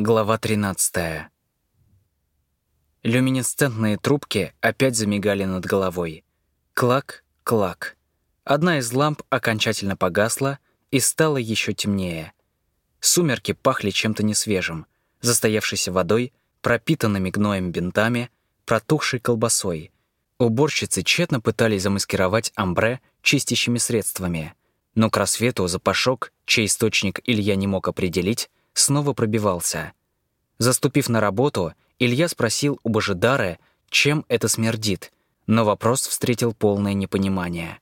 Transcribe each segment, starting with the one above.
Глава 13. Люминесцентные трубки опять замигали над головой. Клак, клак. Одна из ламп окончательно погасла и стало еще темнее. Сумерки пахли чем-то несвежим, застоявшейся водой, пропитанными гноем бинтами, протухшей колбасой. Уборщицы тщетно пытались замаскировать амбре чистящими средствами, но к рассвету запашок, чей источник Илья не мог определить, снова пробивался. Заступив на работу, Илья спросил у Божидары, чем это смердит, но вопрос встретил полное непонимание.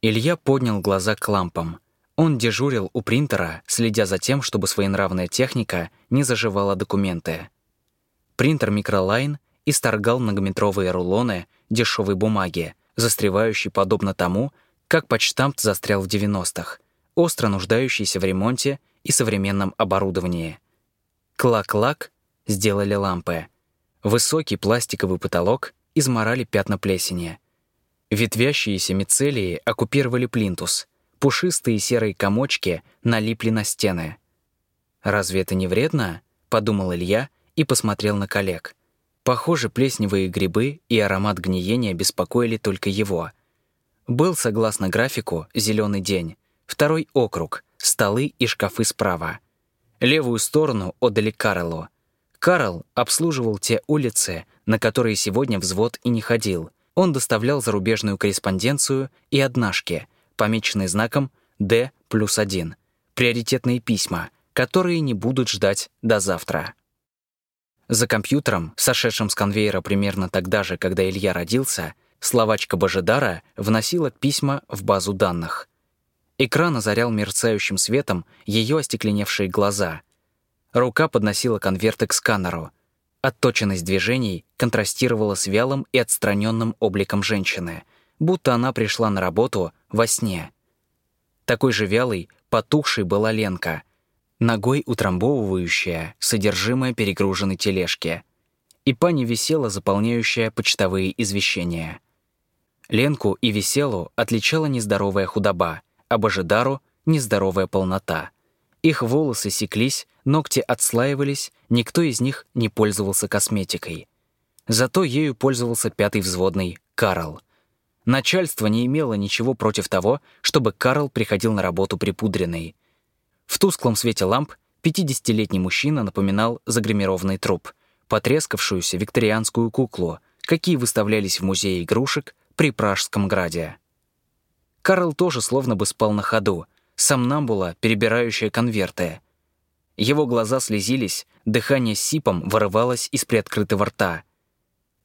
Илья поднял глаза к лампам. Он дежурил у принтера, следя за тем, чтобы своенравная техника не заживала документы. Принтер Микролайн исторгал многометровые рулоны дешевой бумаги, застревающей подобно тому, как почтамт застрял в 90-х, остро нуждающийся в ремонте и современном оборудовании. Клак-лак сделали лампы. Высокий пластиковый потолок изморали пятна плесени. Ветвящиеся мицелии оккупировали плинтус. Пушистые серые комочки налипли на стены. «Разве это не вредно?» — подумал Илья и посмотрел на коллег. Похоже, плесневые грибы и аромат гниения беспокоили только его. Был, согласно графику, зеленый день. Второй округ, столы и шкафы справа. Левую сторону отдали Карлу. Карл обслуживал те улицы, на которые сегодня взвод и не ходил. Он доставлял зарубежную корреспонденцию и однажки, помеченные знаком «Д плюс один», приоритетные письма, которые не будут ждать до завтра. За компьютером, сошедшим с конвейера примерно тогда же, когда Илья родился, словачка Божидара вносила письма в базу данных. Экран озарял мерцающим светом ее остекленевшие глаза. Рука подносила конверты к сканеру. Отточенность движений контрастировала с вялым и отстраненным обликом женщины, будто она пришла на работу во сне. Такой же вялой, потухшей была Ленка, ногой утрамбовывающая содержимое перегруженной тележки. И пани висела, заполняющая почтовые извещения. Ленку и Веселу отличала нездоровая худоба — а Божидару — нездоровая полнота. Их волосы секлись, ногти отслаивались, никто из них не пользовался косметикой. Зато ею пользовался пятый взводный Карл. Начальство не имело ничего против того, чтобы Карл приходил на работу припудренный. В тусклом свете ламп 50-летний мужчина напоминал загримированный труп, потрескавшуюся викторианскую куклу, какие выставлялись в музее игрушек при Пражском граде. Карл тоже словно бы спал на ходу, сомнамбула, перебирающая конверты. Его глаза слезились, дыхание сипом вырывалось из приоткрытого рта.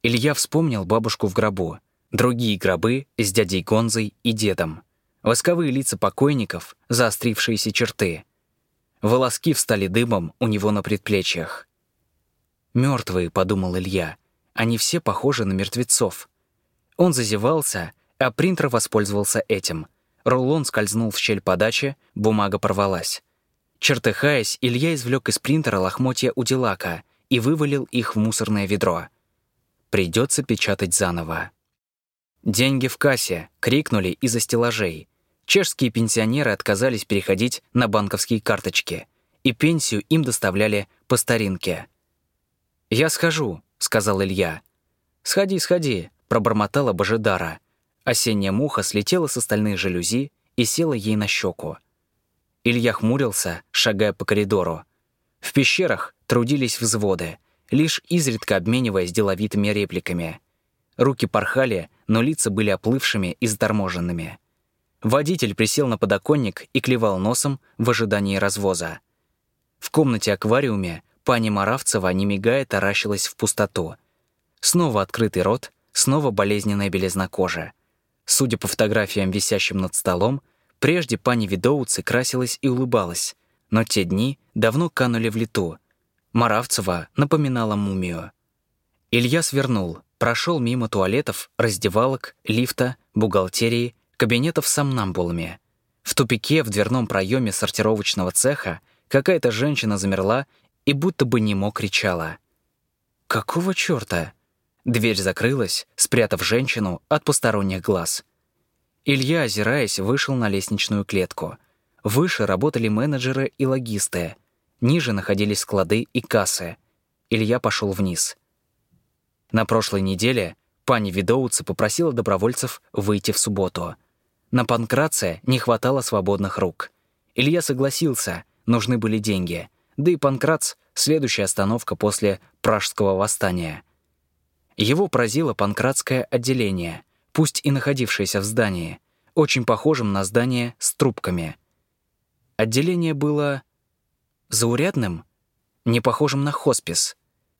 Илья вспомнил бабушку в гробу, другие гробы с дядей Гонзой и дедом. Восковые лица покойников, заострившиеся черты. Волоски встали дымом у него на предплечьях. «Мертвые», — подумал Илья, — «они все похожи на мертвецов». Он зазевался, а принтер воспользовался этим. Рулон скользнул в щель подачи, бумага порвалась. Чертыхаясь, Илья извлек из принтера лохмотья удилака и вывалил их в мусорное ведро. Придется печатать заново. «Деньги в кассе!» — крикнули из-за стеллажей. Чешские пенсионеры отказались переходить на банковские карточки, и пенсию им доставляли по старинке. «Я схожу», — сказал Илья. «Сходи, сходи», — пробормотала Божидара. Осенняя муха слетела с остальных жалюзи и села ей на щеку. Илья хмурился, шагая по коридору. В пещерах трудились взводы, лишь изредка обмениваясь деловитыми репликами. Руки порхали, но лица были оплывшими и заторможенными. Водитель присел на подоконник и клевал носом в ожидании развоза. В комнате-аквариуме пани Маравцева, не мигая, таращилась в пустоту. Снова открытый рот, снова болезненная белизна кожи. Судя по фотографиям, висящим над столом, прежде пани Видоуцы красилась и улыбалась, но те дни давно канули в лету. Маравцева напоминала мумию. Илья свернул, прошел мимо туалетов, раздевалок, лифта, бухгалтерии, кабинетов с сомнамбулами. В тупике в дверном проеме сортировочного цеха какая-то женщина замерла и будто бы немо кричала. «Какого чёрта?» Дверь закрылась, спрятав женщину от посторонних глаз. Илья, озираясь, вышел на лестничную клетку. Выше работали менеджеры и логисты. Ниже находились склады и кассы. Илья пошел вниз. На прошлой неделе пани Видоуца попросила добровольцев выйти в субботу. На Панкрация не хватало свободных рук. Илья согласился, нужны были деньги. Да и Панкрац — следующая остановка после Пражского восстания. Его поразило Панкратское отделение, пусть и находившееся в здании, очень похожем на здание с трубками. Отделение было заурядным, не похожим на хоспис.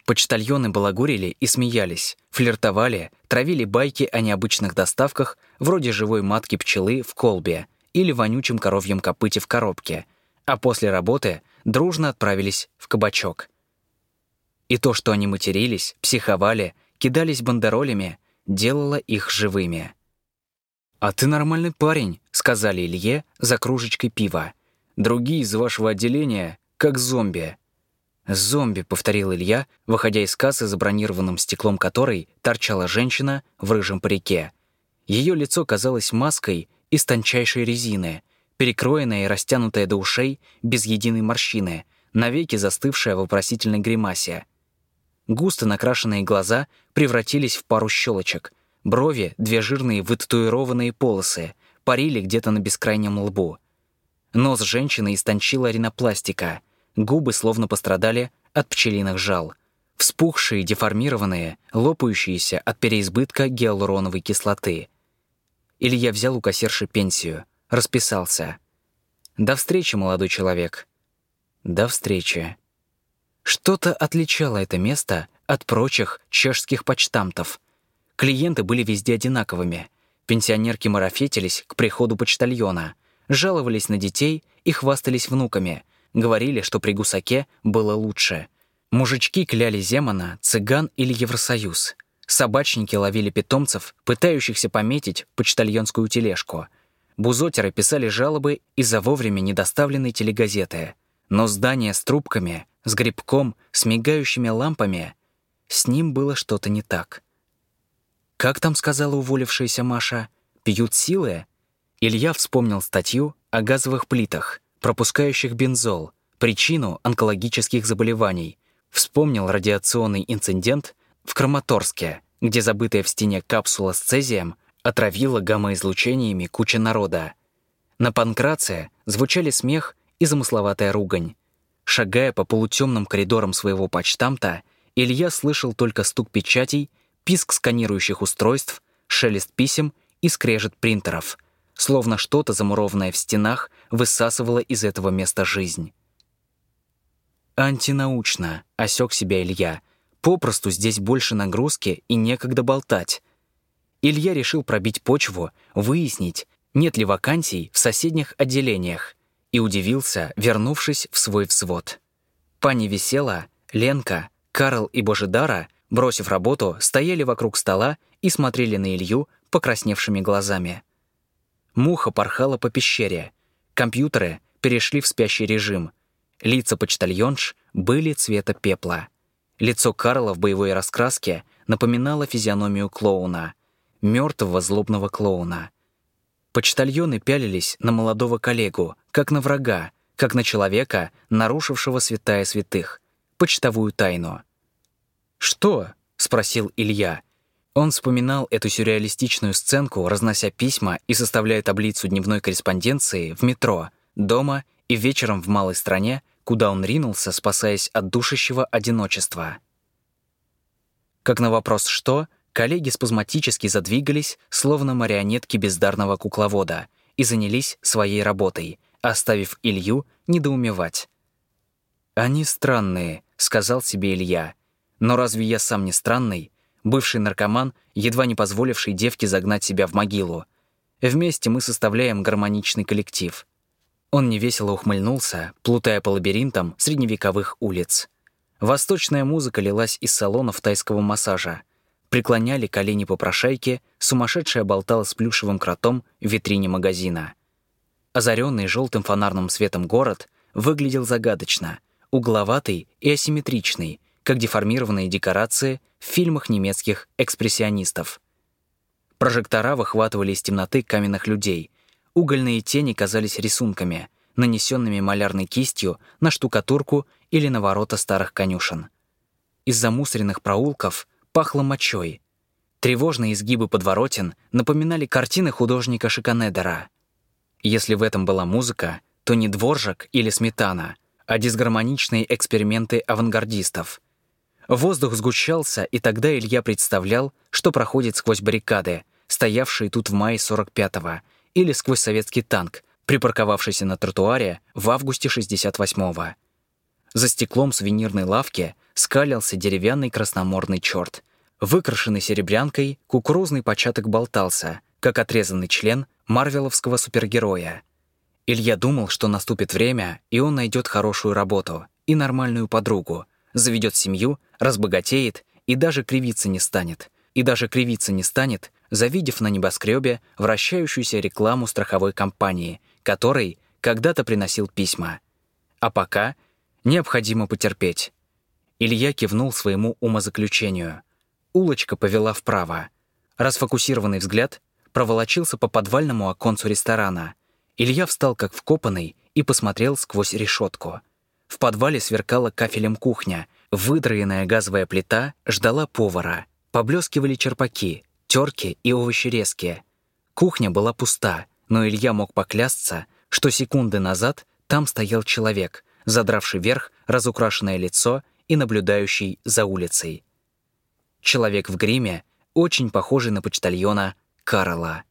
Почтальоны балагурили и смеялись, флиртовали, травили байки о необычных доставках вроде живой матки пчелы в колбе или вонючем коровьем копыте в коробке, а после работы дружно отправились в кабачок. И то, что они матерились, психовали, кидались бандеролями, делало их живыми. «А ты нормальный парень», — сказали Илье за кружечкой пива. «Другие из вашего отделения как зомби». «Зомби», — повторил Илья, выходя из кассы, за бронированным стеклом которой торчала женщина в рыжем парике. Ее лицо казалось маской из тончайшей резины, перекроенная и растянутая до ушей, без единой морщины, навеки застывшая в вопросительной гримасе. Густо накрашенные глаза превратились в пару щелочек. Брови, две жирные вытатуированные полосы, парили где-то на бескрайнем лбу. Нос женщины истончила ринопластика — Губы словно пострадали от пчелиных жал. Вспухшие, деформированные, лопающиеся от переизбытка гиалуроновой кислоты. Илья взял у кассирши пенсию, расписался. «До встречи, молодой человек». «До встречи». Что-то отличало это место от прочих чешских почтамтов. Клиенты были везде одинаковыми. Пенсионерки марафетились к приходу почтальона, жаловались на детей и хвастались внуками — Говорили, что при гусаке было лучше. Мужички кляли Земана, цыган или Евросоюз. Собачники ловили питомцев, пытающихся пометить почтальонскую тележку. Бузотеры писали жалобы из-за вовремя недоставленной телегазеты. Но здание с трубками, с грибком, с мигающими лампами — с ним было что-то не так. «Как там сказала уволившаяся Маша? Пьют силы?» Илья вспомнил статью о газовых плитах — пропускающих бензол, причину онкологических заболеваний. Вспомнил радиационный инцидент в Краматорске, где забытая в стене капсула с цезием отравила гамма-излучениями куча народа. На Панкрация звучали смех и замысловатая ругань. Шагая по полутемным коридорам своего почтамта, Илья слышал только стук печатей, писк сканирующих устройств, шелест писем и скрежет принтеров — словно что-то, замурованное в стенах, высасывало из этого места жизнь. «Антинаучно», — осек себя Илья. «Попросту здесь больше нагрузки и некогда болтать». Илья решил пробить почву, выяснить, нет ли вакансий в соседних отделениях, и удивился, вернувшись в свой взвод. Пани Весела, Ленка, Карл и Божидара, бросив работу, стояли вокруг стола и смотрели на Илью покрасневшими глазами. Муха порхала по пещере. Компьютеры перешли в спящий режим. Лица почтальонш были цвета пепла. Лицо Карла в боевой раскраске напоминало физиономию клоуна. Мертвого злобного клоуна. Почтальоны пялились на молодого коллегу, как на врага, как на человека, нарушившего святая святых, почтовую тайну. «Что?» — спросил Илья. Он вспоминал эту сюрреалистичную сценку, разнося письма и составляя таблицу дневной корреспонденции в метро, дома и вечером в малой стране, куда он ринулся, спасаясь от душащего одиночества. Как на вопрос «что?», коллеги спазматически задвигались, словно марионетки бездарного кукловода, и занялись своей работой, оставив Илью недоумевать. «Они странные», — сказал себе Илья. «Но разве я сам не странный?» бывший наркоман, едва не позволивший девке загнать себя в могилу. Вместе мы составляем гармоничный коллектив. Он невесело ухмыльнулся, плутая по лабиринтам средневековых улиц. Восточная музыка лилась из салонов тайского массажа. Преклоняли колени попрошайки, сумасшедшая болтала с плюшевым кротом в витрине магазина. Озаренный желтым фонарным светом город выглядел загадочно, угловатый и асимметричный, как деформированные декорации в фильмах немецких экспрессионистов. Прожектора выхватывали из темноты каменных людей. Угольные тени казались рисунками. нанесенными малярной кистью на штукатурку или на ворота старых конюшен. Из замусоренных проулков пахло мочой. Тревожные изгибы подворотен напоминали картины художника Шиканедера. Если в этом была музыка, то не дворжак или сметана, а дисгармоничные эксперименты авангардистов. Воздух сгущался, и тогда Илья представлял, что проходит сквозь баррикады, стоявшие тут в мае 45-го, или сквозь советский танк, припарковавшийся на тротуаре в августе 68-го. За стеклом сувенирной лавки скалился деревянный красноморный черт. Выкрашенный серебрянкой, кукурузный початок болтался, как отрезанный член марвеловского супергероя. Илья думал, что наступит время, и он найдет хорошую работу и нормальную подругу, заведет семью, разбогатеет и даже кривиться не станет. И даже кривиться не станет, завидев на небоскребе вращающуюся рекламу страховой компании, который когда-то приносил письма. А пока необходимо потерпеть. Илья кивнул своему умозаключению. Улочка повела вправо. Расфокусированный взгляд проволочился по подвальному оконцу ресторана. Илья встал как вкопанный и посмотрел сквозь решетку. В подвале сверкала кафелем кухня. Выдроенная газовая плита ждала повара. Поблескивали черпаки, терки и овощерезки. Кухня была пуста, но Илья мог поклясться, что секунды назад там стоял человек, задравший вверх разукрашенное лицо и наблюдающий за улицей. Человек в гриме, очень похожий на почтальона Карла.